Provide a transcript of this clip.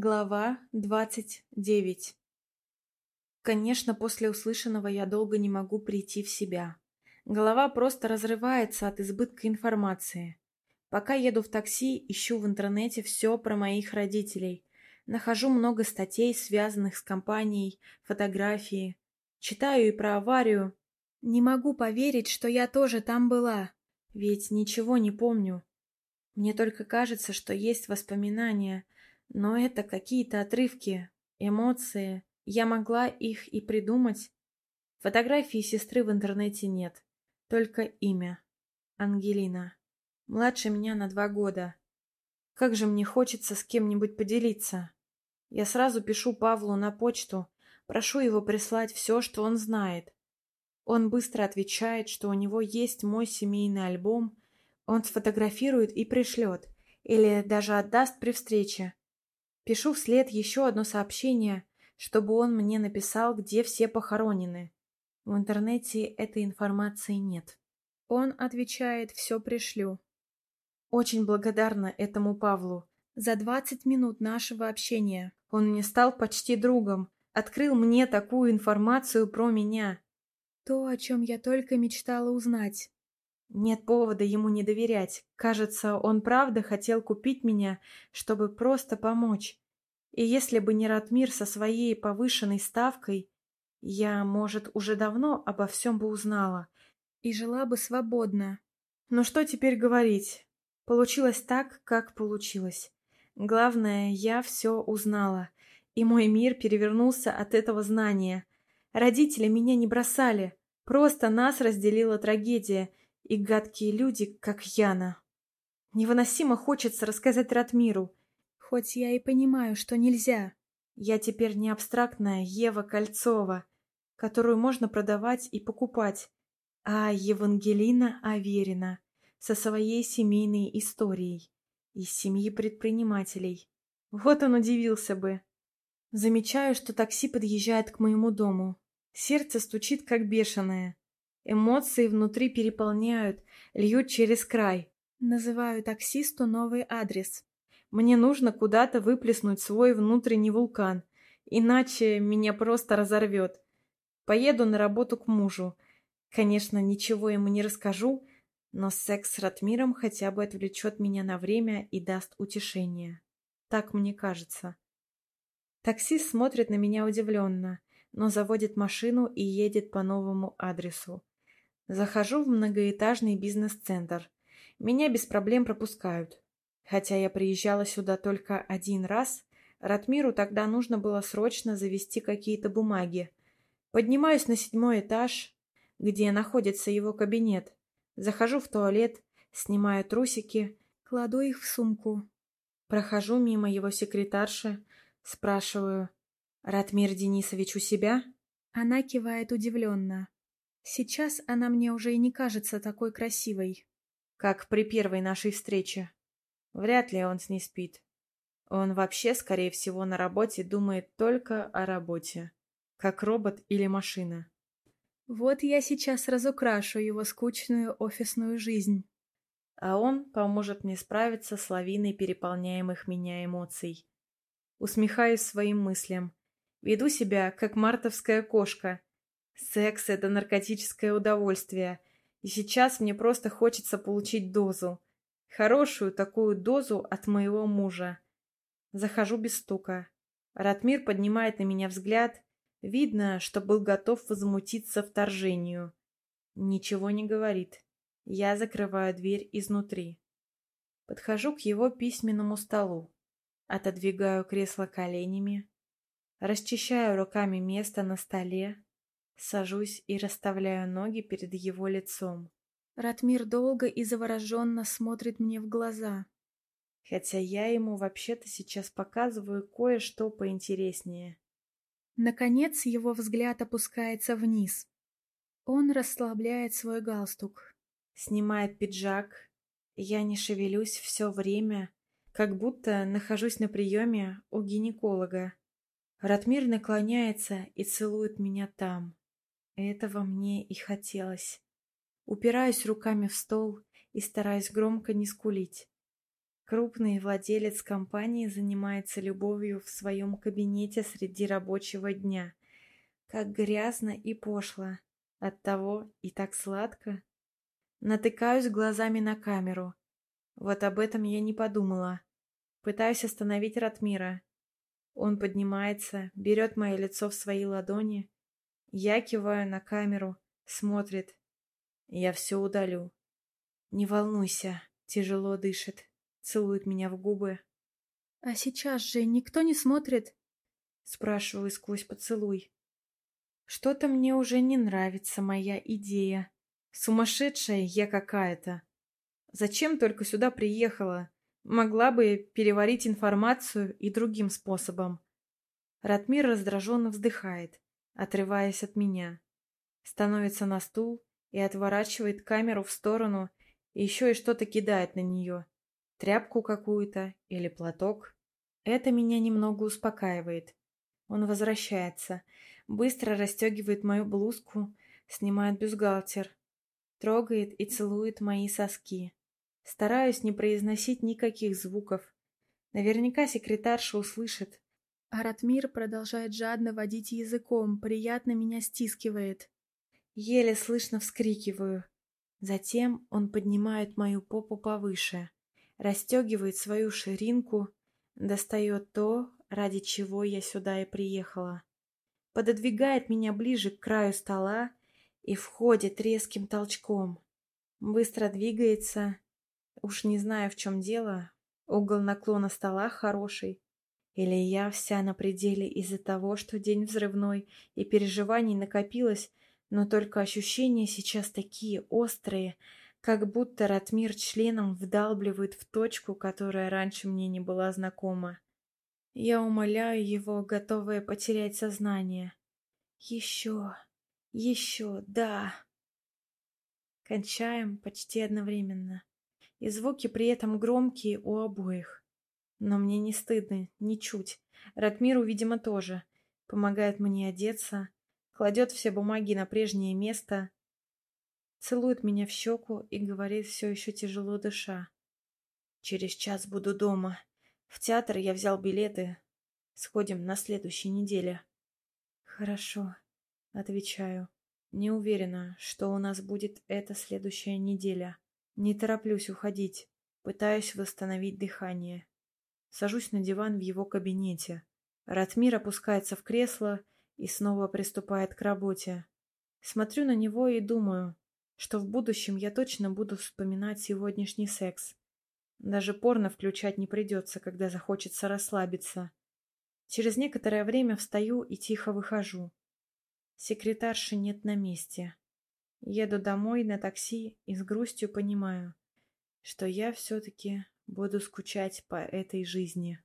Глава двадцать девять Конечно, после услышанного я долго не могу прийти в себя. Голова просто разрывается от избытка информации. Пока еду в такси, ищу в интернете все про моих родителей. Нахожу много статей, связанных с компанией, фотографии. Читаю и про аварию. Не могу поверить, что я тоже там была. Ведь ничего не помню. Мне только кажется, что есть воспоминания — но это какие-то отрывки, эмоции. Я могла их и придумать. Фотографии сестры в интернете нет. Только имя. Ангелина. Младше меня на два года. Как же мне хочется с кем-нибудь поделиться. Я сразу пишу Павлу на почту, прошу его прислать все, что он знает. Он быстро отвечает, что у него есть мой семейный альбом, он сфотографирует и пришлет, или даже отдаст при встрече. Пишу вслед еще одно сообщение, чтобы он мне написал, где все похоронены. В интернете этой информации нет. Он отвечает «все пришлю». Очень благодарна этому Павлу. За двадцать минут нашего общения он мне стал почти другом, открыл мне такую информацию про меня. То, о чем я только мечтала узнать. Нет повода ему не доверять. Кажется, он правда хотел купить меня, чтобы просто помочь. И если бы не Ратмир со своей повышенной ставкой, я, может, уже давно обо всем бы узнала и жила бы свободно. Но что теперь говорить? Получилось так, как получилось. Главное, я все узнала, и мой мир перевернулся от этого знания. Родители меня не бросали, просто нас разделила трагедия, и гадкие люди, как Яна. Невыносимо хочется рассказать Ратмиру, хоть я и понимаю, что нельзя. Я теперь не абстрактная Ева Кольцова, которую можно продавать и покупать, а Евангелина Аверина со своей семейной историей из семьи предпринимателей. Вот он удивился бы. Замечаю, что такси подъезжает к моему дому. Сердце стучит, как бешеное. Эмоции внутри переполняют, льют через край. Называю таксисту новый адрес. Мне нужно куда-то выплеснуть свой внутренний вулкан, иначе меня просто разорвет. Поеду на работу к мужу. Конечно, ничего ему не расскажу, но секс с Ратмиром хотя бы отвлечет меня на время и даст утешение. Так мне кажется. Таксист смотрит на меня удивленно, но заводит машину и едет по новому адресу. Захожу в многоэтажный бизнес-центр. Меня без проблем пропускают. Хотя я приезжала сюда только один раз, Ратмиру тогда нужно было срочно завести какие-то бумаги. Поднимаюсь на седьмой этаж, где находится его кабинет. Захожу в туалет, снимаю трусики, кладу их в сумку. Прохожу мимо его секретарши, спрашиваю, «Ратмир Денисович у себя?» Она кивает удивленно. Сейчас она мне уже и не кажется такой красивой, как при первой нашей встрече. Вряд ли он с ней спит. Он вообще, скорее всего, на работе думает только о работе, как робот или машина. Вот я сейчас разукрашу его скучную офисную жизнь. А он поможет мне справиться с лавиной переполняемых меня эмоций. Усмехаюсь своим мыслям. Веду себя, как мартовская кошка, Секс — это наркотическое удовольствие, и сейчас мне просто хочется получить дозу. Хорошую такую дозу от моего мужа. Захожу без стука. Ратмир поднимает на меня взгляд. Видно, что был готов возмутиться вторжению. Ничего не говорит. Я закрываю дверь изнутри. Подхожу к его письменному столу. Отодвигаю кресло коленями. Расчищаю руками место на столе. Сажусь и расставляю ноги перед его лицом. Ратмир долго и завороженно смотрит мне в глаза. Хотя я ему вообще-то сейчас показываю кое-что поинтереснее. Наконец его взгляд опускается вниз. Он расслабляет свой галстук, снимает пиджак. Я не шевелюсь все время, как будто нахожусь на приеме у гинеколога. Ратмир наклоняется и целует меня там. Этого мне и хотелось. Упираюсь руками в стол и стараюсь громко не скулить. Крупный владелец компании занимается любовью в своем кабинете среди рабочего дня. Как грязно и пошло. Оттого и так сладко. Натыкаюсь глазами на камеру. Вот об этом я не подумала. Пытаюсь остановить Ратмира. Он поднимается, берет мое лицо в свои ладони. Я киваю на камеру, смотрит. Я все удалю. Не волнуйся, тяжело дышит, целует меня в губы. А сейчас же никто не смотрит? Спрашиваю сквозь поцелуй. Что-то мне уже не нравится моя идея. Сумасшедшая я какая-то. Зачем только сюда приехала? Могла бы переварить информацию и другим способом. Ратмир раздраженно вздыхает, отрываясь от меня. Становится на стул и отворачивает камеру в сторону, и еще и что-то кидает на нее. Тряпку какую-то или платок. Это меня немного успокаивает. Он возвращается, быстро расстегивает мою блузку, снимает бюстгальтер, трогает и целует мои соски. Стараюсь не произносить никаких звуков. Наверняка секретарша услышит. А Ратмир продолжает жадно водить языком, приятно меня стискивает. Еле слышно вскрикиваю. Затем он поднимает мою попу повыше, расстегивает свою ширинку, достает то, ради чего я сюда и приехала. Пододвигает меня ближе к краю стола и входит резким толчком. Быстро двигается. Уж не знаю, в чем дело. Угол наклона стола хороший. Или я вся на пределе из-за того, что день взрывной и переживаний накопилось, но только ощущения сейчас такие острые, как будто Ратмир членом вдалбливает в точку, которая раньше мне не была знакома. Я умоляю его, готовая потерять сознание. Еще... Еще, да. Кончаем почти одновременно. И звуки при этом громкие у обоих. Но мне не стыдно, ничуть. Ратмиру, видимо, тоже. Помогает мне одеться, кладет все бумаги на прежнее место, целует меня в щеку и говорит все еще тяжело дыша. Через час буду дома. В театр я взял билеты. Сходим на следующей неделе. Хорошо. Отвечаю. Не уверена, что у нас будет эта следующая неделя. Не тороплюсь уходить. Пытаюсь восстановить дыхание. Сажусь на диван в его кабинете. Ратмир опускается в кресло и снова приступает к работе. Смотрю на него и думаю, что в будущем я точно буду вспоминать сегодняшний секс. Даже порно включать не придется, когда захочется расслабиться. Через некоторое время встаю и тихо выхожу. Секретарши нет на месте. Еду домой на такси и с грустью понимаю, что я все-таки буду скучать по этой жизни.